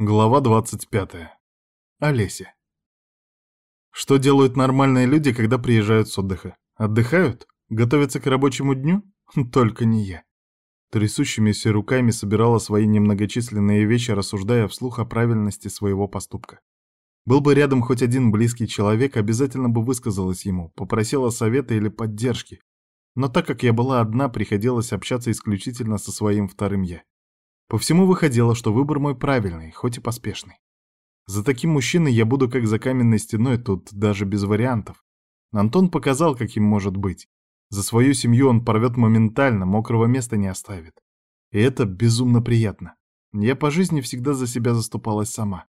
Глава 25. Олеся. Что делают нормальные люди, когда приезжают с отдыха? Отдыхают? Готовятся к рабочему дню? Только не я. Трясущимися руками собирала свои немногочисленные вещи, рассуждая вслух о правильности своего поступка. Был бы рядом хоть один близкий человек, обязательно бы высказалась ему, попросила совета или поддержки. Но так как я была одна, приходилось общаться исключительно со своим вторым «я». По всему выходило, что выбор мой правильный, хоть и поспешный. За таким мужчиной я буду как за каменной стеной, тут даже без вариантов. Антон показал, каким может быть. За свою семью он порвет моментально, мокрого места не оставит. И это безумно приятно. Я по жизни всегда за себя заступалась сама.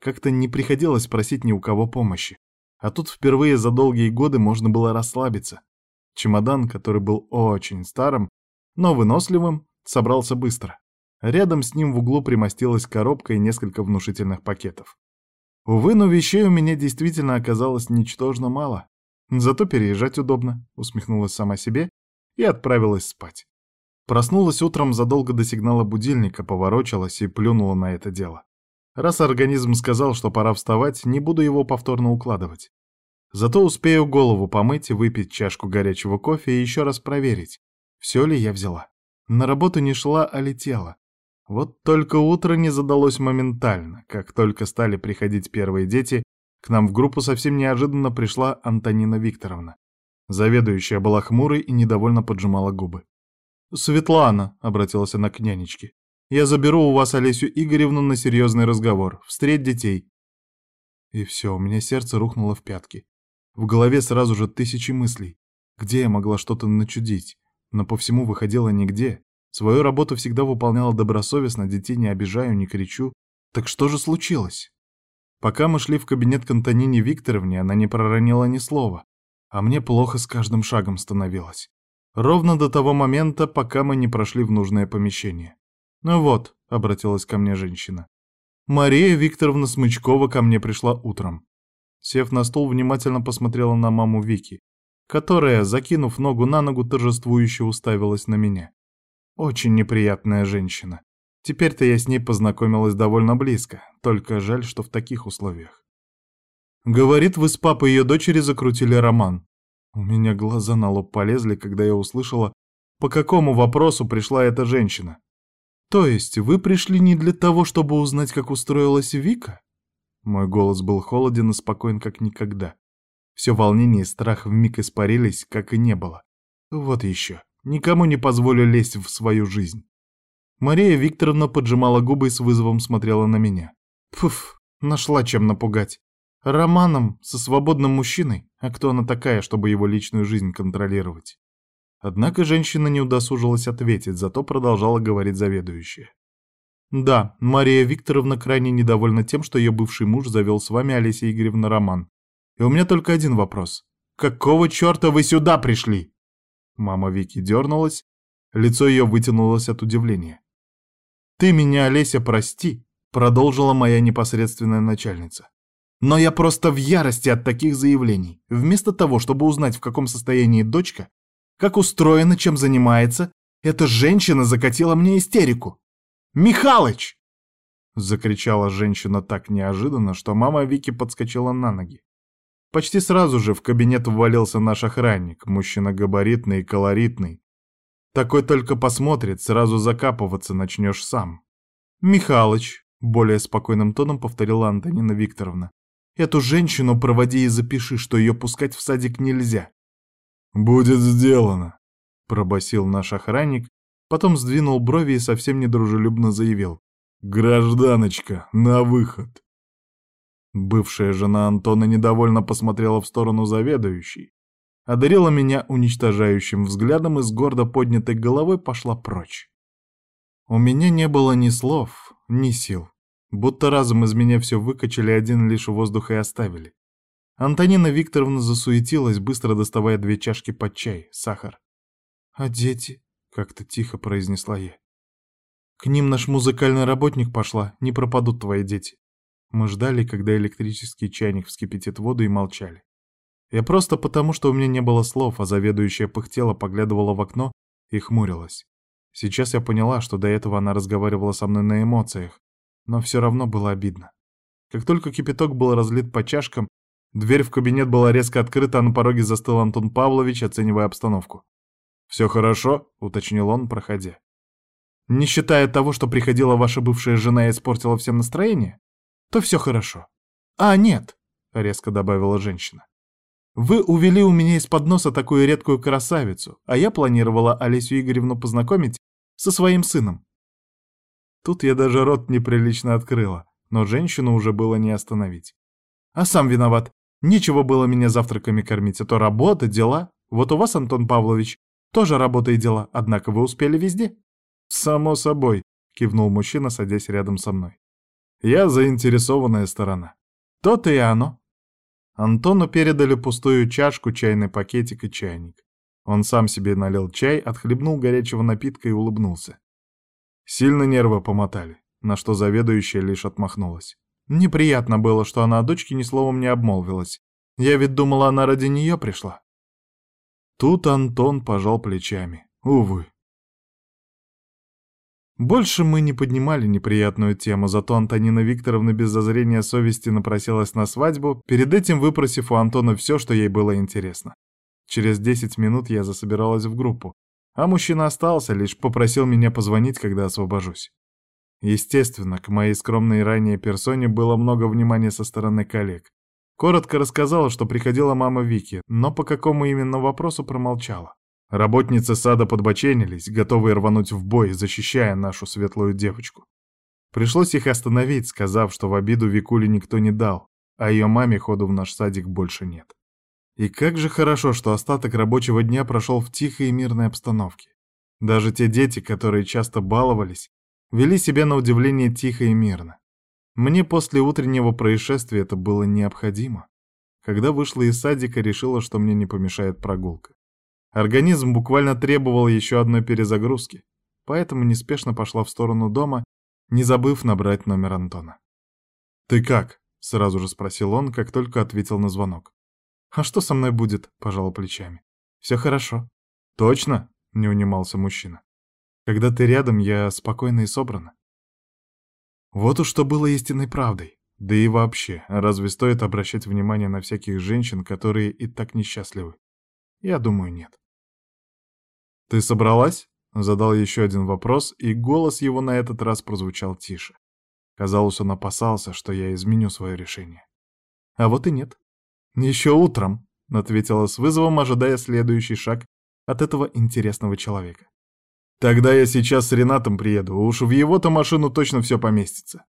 Как-то не приходилось просить ни у кого помощи. А тут впервые за долгие годы можно было расслабиться. Чемодан, который был очень старым, но выносливым, собрался быстро. Рядом с ним в углу примостилась коробка и несколько внушительных пакетов. Увы, но вещей у меня действительно оказалось ничтожно мало. Зато переезжать удобно, усмехнулась сама себе и отправилась спать. Проснулась утром задолго до сигнала будильника, поворочилась и плюнула на это дело. Раз организм сказал, что пора вставать, не буду его повторно укладывать. Зато успею голову помыть, выпить чашку горячего кофе и еще раз проверить, все ли я взяла. На работу не шла, а летела. Вот только утро не задалось моментально. Как только стали приходить первые дети, к нам в группу совсем неожиданно пришла Антонина Викторовна. Заведующая была хмурой и недовольно поджимала губы. «Светлана», — обратилась она к нянечке, — «я заберу у вас Олесю Игоревну на серьезный разговор, встреть детей». И все, у меня сердце рухнуло в пятки. В голове сразу же тысячи мыслей. Где я могла что-то начудить? Но по всему выходило нигде. Свою работу всегда выполняла добросовестно, детей не обижаю, не кричу. Так что же случилось? Пока мы шли в кабинет к Антонине Викторовне, она не проронила ни слова. А мне плохо с каждым шагом становилось. Ровно до того момента, пока мы не прошли в нужное помещение. «Ну вот», — обратилась ко мне женщина. «Мария Викторовна Смычкова ко мне пришла утром». Сев на стул, внимательно посмотрела на маму Вики, которая, закинув ногу на ногу, торжествующе уставилась на меня. Очень неприятная женщина. Теперь-то я с ней познакомилась довольно близко, только жаль, что в таких условиях. Говорит, вы с папой ее дочери закрутили роман. У меня глаза на лоб полезли, когда я услышала, по какому вопросу пришла эта женщина. То есть вы пришли не для того, чтобы узнать, как устроилась Вика? Мой голос был холоден и спокоен, как никогда. Все волнение и страх вмиг испарились, как и не было. Вот еще. Никому не позволю лезть в свою жизнь. Мария Викторовна поджимала губы и с вызовом смотрела на меня. Пф, нашла чем напугать. Романом со свободным мужчиной, а кто она такая, чтобы его личную жизнь контролировать? Однако женщина не удосужилась ответить, зато продолжала говорить заведующая. Да, Мария Викторовна крайне недовольна тем, что ее бывший муж завел с вами, Олеся Игоревна, роман. И у меня только один вопрос. Какого черта вы сюда пришли? Мама Вики дернулась, лицо ее вытянулось от удивления. «Ты меня, Олеся, прости», — продолжила моя непосредственная начальница. «Но я просто в ярости от таких заявлений. Вместо того, чтобы узнать, в каком состоянии дочка, как устроена, чем занимается, эта женщина закатила мне истерику. «Михалыч!» — закричала женщина так неожиданно, что мама Вики подскочила на ноги. Почти сразу же в кабинет ввалился наш охранник, мужчина габаритный и колоритный. Такой только посмотрит, сразу закапываться начнешь сам. «Михалыч», — более спокойным тоном повторила Антонина Викторовна, «эту женщину проводи и запиши, что ее пускать в садик нельзя». «Будет сделано», — пробасил наш охранник, потом сдвинул брови и совсем недружелюбно заявил. «Гражданочка, на выход!» Бывшая жена Антона недовольно посмотрела в сторону заведующей, одарила меня уничтожающим взглядом и с гордо поднятой головой пошла прочь. У меня не было ни слов, ни сил. Будто разом из меня все выкачали, один лишь воздух и оставили. Антонина Викторовна засуетилась, быстро доставая две чашки под чай, сахар. «А дети?» — как-то тихо произнесла я. «К ним наш музыкальный работник пошла, не пропадут твои дети. Мы ждали, когда электрический чайник вскипятит воду и молчали. Я просто потому, что у меня не было слов, а заведующая пыхтела, поглядывала в окно и хмурилась. Сейчас я поняла, что до этого она разговаривала со мной на эмоциях, но все равно было обидно. Как только кипяток был разлит по чашкам, дверь в кабинет была резко открыта, а на пороге застыл Антон Павлович, оценивая обстановку. «Все хорошо?» — уточнил он, проходя. «Не считая того, что приходила ваша бывшая жена и испортила всем настроение, то все хорошо. А, нет!» — резко добавила женщина. «Вы увели у меня из-под носа такую редкую красавицу, а я планировала Олесю Игоревну познакомить со своим сыном». Тут я даже рот неприлично открыла, но женщину уже было не остановить. «А сам виноват. Нечего было меня завтраками кормить, а то работа, дела. Вот у вас, Антон Павлович, тоже работа и дела, однако вы успели везде». «Само собой», — кивнул мужчина, садясь рядом со мной. «Я заинтересованная сторона». «То-то и оно», Антону передали пустую чашку, чайный пакетик и чайник. Он сам себе налил чай, отхлебнул горячего напитка и улыбнулся. Сильно нервы помотали, на что заведующая лишь отмахнулась. Неприятно было, что она о дочке ни словом не обмолвилась. Я ведь думала, она ради нее пришла. Тут Антон пожал плечами. Увы. Больше мы не поднимали неприятную тему, зато Антонина Викторовна без зазрения совести напросилась на свадьбу, перед этим выпросив у Антона все, что ей было интересно. Через 10 минут я засобиралась в группу, а мужчина остался, лишь попросил меня позвонить, когда освобожусь. Естественно, к моей скромной ранее персоне было много внимания со стороны коллег. Коротко рассказала, что приходила мама Вики, но по какому именно вопросу промолчала. Работницы сада подбоченились, готовые рвануть в бой, защищая нашу светлую девочку. Пришлось их остановить, сказав, что в обиду Викуле никто не дал, а ее маме ходу в наш садик больше нет. И как же хорошо, что остаток рабочего дня прошел в тихой и мирной обстановке. Даже те дети, которые часто баловались, вели себя на удивление тихо и мирно. Мне после утреннего происшествия это было необходимо. Когда вышла из садика, решила, что мне не помешает прогулка. Организм буквально требовал еще одной перезагрузки, поэтому неспешно пошла в сторону дома, не забыв набрать номер Антона. «Ты как?» — сразу же спросил он, как только ответил на звонок. «А что со мной будет?» — пожал плечами. «Все хорошо». «Точно?» — не унимался мужчина. «Когда ты рядом, я спокойна и собрана». Вот уж что было истинной правдой. Да и вообще, разве стоит обращать внимание на всяких женщин, которые и так несчастливы? Я думаю, нет. «Ты собралась?» — задал еще один вопрос, и голос его на этот раз прозвучал тише. Казалось, он опасался, что я изменю свое решение. А вот и нет. «Еще утром», — ответила с вызовом, ожидая следующий шаг от этого интересного человека. «Тогда я сейчас с Ренатом приеду, уж в его-то машину точно все поместится».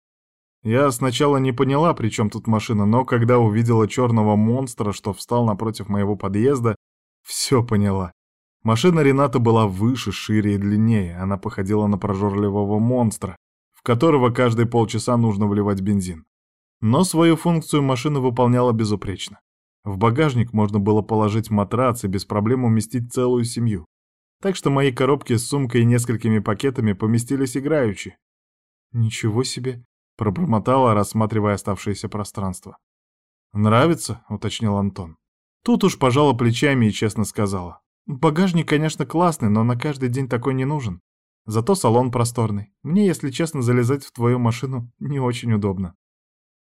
Я сначала не поняла, при чем тут машина, но когда увидела черного монстра, что встал напротив моего подъезда, все поняла. Машина Рената была выше, шире и длиннее, она походила на прожорливого монстра, в которого каждые полчаса нужно вливать бензин. Но свою функцию машина выполняла безупречно. В багажник можно было положить матрац и без проблем уместить целую семью. Так что мои коробки с сумкой и несколькими пакетами поместились играючи. «Ничего себе!» — пробормотала, рассматривая оставшееся пространство. «Нравится?» — уточнил Антон. Тут уж пожала плечами и честно сказала. Багажник, конечно, классный, но на каждый день такой не нужен. Зато салон просторный. Мне, если честно, залезать в твою машину не очень удобно.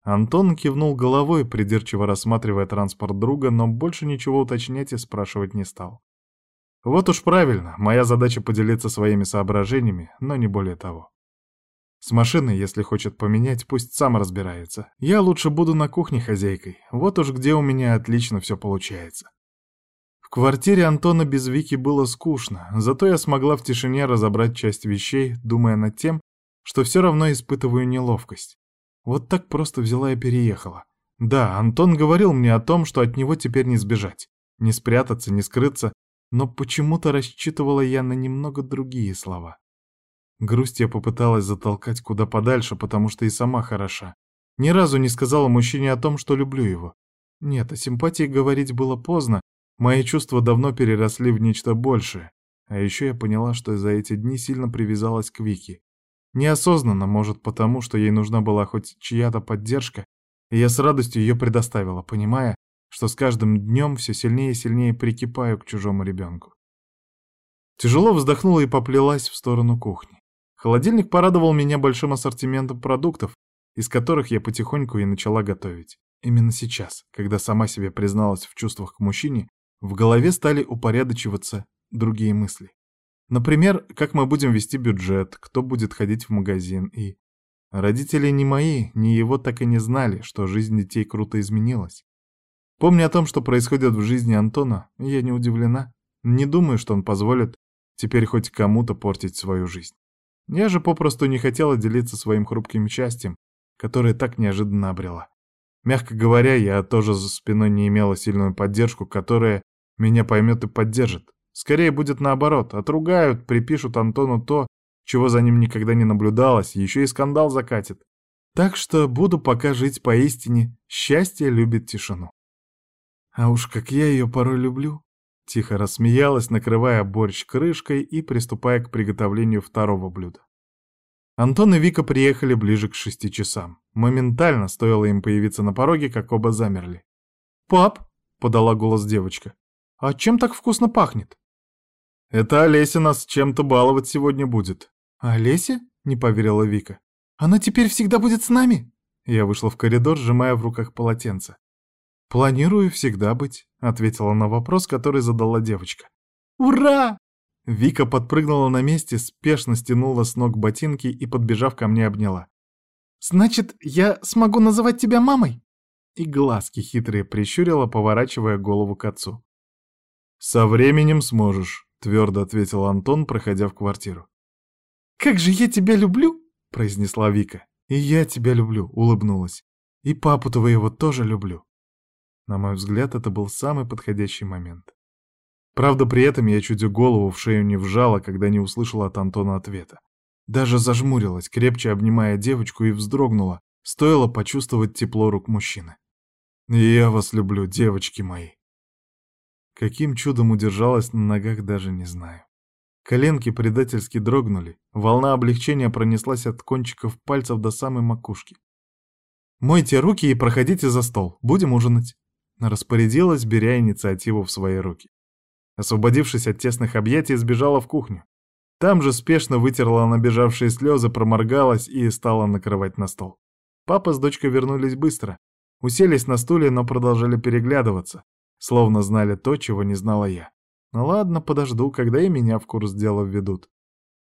Антон кивнул головой, придирчиво рассматривая транспорт друга, но больше ничего уточнять и спрашивать не стал. Вот уж правильно, моя задача поделиться своими соображениями, но не более того. С машиной, если хочет поменять, пусть сам разбирается. Я лучше буду на кухне хозяйкой. Вот уж где у меня отлично все получается. Квартире Антона без Вики было скучно, зато я смогла в тишине разобрать часть вещей, думая над тем, что все равно испытываю неловкость. Вот так просто взяла и переехала. Да, Антон говорил мне о том, что от него теперь не сбежать, не спрятаться, не скрыться, но почему-то рассчитывала я на немного другие слова. Грусть я попыталась затолкать куда подальше, потому что и сама хороша. Ни разу не сказала мужчине о том, что люблю его. Нет, о симпатии говорить было поздно, Мои чувства давно переросли в нечто большее, а еще я поняла, что за эти дни сильно привязалась к Вике. Неосознанно, может, потому, что ей нужна была хоть чья-то поддержка, и я с радостью ее предоставила, понимая, что с каждым днем все сильнее и сильнее прикипаю к чужому ребенку. Тяжело вздохнула и поплелась в сторону кухни. Холодильник порадовал меня большим ассортиментом продуктов, из которых я потихоньку и начала готовить. Именно сейчас, когда сама себе призналась в чувствах к мужчине, в голове стали упорядочиваться другие мысли. Например, как мы будем вести бюджет, кто будет ходить в магазин и... Родители ни мои, ни его так и не знали, что жизнь детей круто изменилась. Помня о том, что происходит в жизни Антона, я не удивлена. Не думаю, что он позволит теперь хоть кому-то портить свою жизнь. Я же попросту не хотела делиться своим хрупким счастьем, которое так неожиданно обрела. Мягко говоря, я тоже за спиной не имела сильную поддержку, которая меня поймет и поддержит. Скорее будет наоборот, отругают, припишут Антону то, чего за ним никогда не наблюдалось, еще и скандал закатит. Так что буду пока жить поистине, счастье любит тишину. А уж как я ее порой люблю. Тихо рассмеялась, накрывая борщ крышкой и приступая к приготовлению второго блюда. Антон и Вика приехали ближе к шести часам. Моментально стоило им появиться на пороге, как оба замерли. «Пап!» — подала голос девочка. «А чем так вкусно пахнет?» «Это Олеся нас чем-то баловать сегодня будет». «Олеся?» — не поверила Вика. «Она теперь всегда будет с нами?» Я вышла в коридор, сжимая в руках полотенце. «Планирую всегда быть», — ответила на вопрос, который задала девочка. «Ура!» Вика подпрыгнула на месте, спешно стянула с ног ботинки и, подбежав ко мне, обняла. «Значит, я смогу называть тебя мамой?» И глазки хитрые прищурила, поворачивая голову к отцу. «Со временем сможешь», — твердо ответил Антон, проходя в квартиру. «Как же я тебя люблю!» — произнесла Вика. «И я тебя люблю», — улыбнулась. «И папу твоего тоже люблю». На мой взгляд, это был самый подходящий момент. Правда, при этом я чуть голову в шею не вжала, когда не услышала от Антона ответа. Даже зажмурилась, крепче обнимая девочку, и вздрогнула, стоило почувствовать тепло рук мужчины. «Я вас люблю, девочки мои!» Каким чудом удержалась на ногах, даже не знаю. Коленки предательски дрогнули, волна облегчения пронеслась от кончиков пальцев до самой макушки. «Мойте руки и проходите за стол, будем ужинать», — распорядилась, беря инициативу в свои руки. Освободившись от тесных объятий, сбежала в кухню. Там же спешно вытерла набежавшие слезы, проморгалась и стала накрывать на стол. Папа с дочкой вернулись быстро. Уселись на стуле, но продолжали переглядываться, словно знали то, чего не знала я. Ну ладно, подожду, когда и меня в курс дела введут.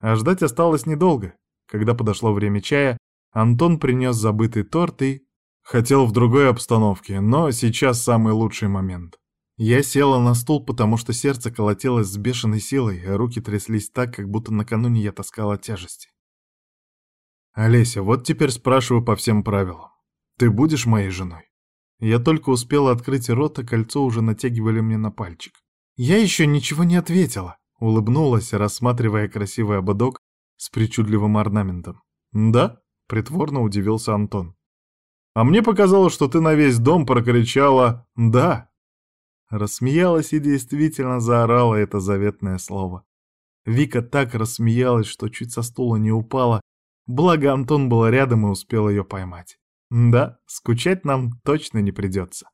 А ждать осталось недолго. Когда подошло время чая, Антон принес забытый торт и... Хотел в другой обстановке, но сейчас самый лучший момент. Я села на стул, потому что сердце колотилось с бешеной силой, а руки тряслись так, как будто накануне я таскала тяжести. «Олеся, вот теперь спрашиваю по всем правилам. Ты будешь моей женой?» Я только успела открыть рот, а кольцо уже натягивали мне на пальчик. Я еще ничего не ответила, улыбнулась, рассматривая красивый ободок с причудливым орнаментом. «Да?» — притворно удивился Антон. «А мне показалось, что ты на весь дом прокричала «да». Рассмеялась и действительно заорала это заветное слово. Вика так рассмеялась, что чуть со стула не упала, благо Антон был рядом и успел ее поймать. Да, скучать нам точно не придется.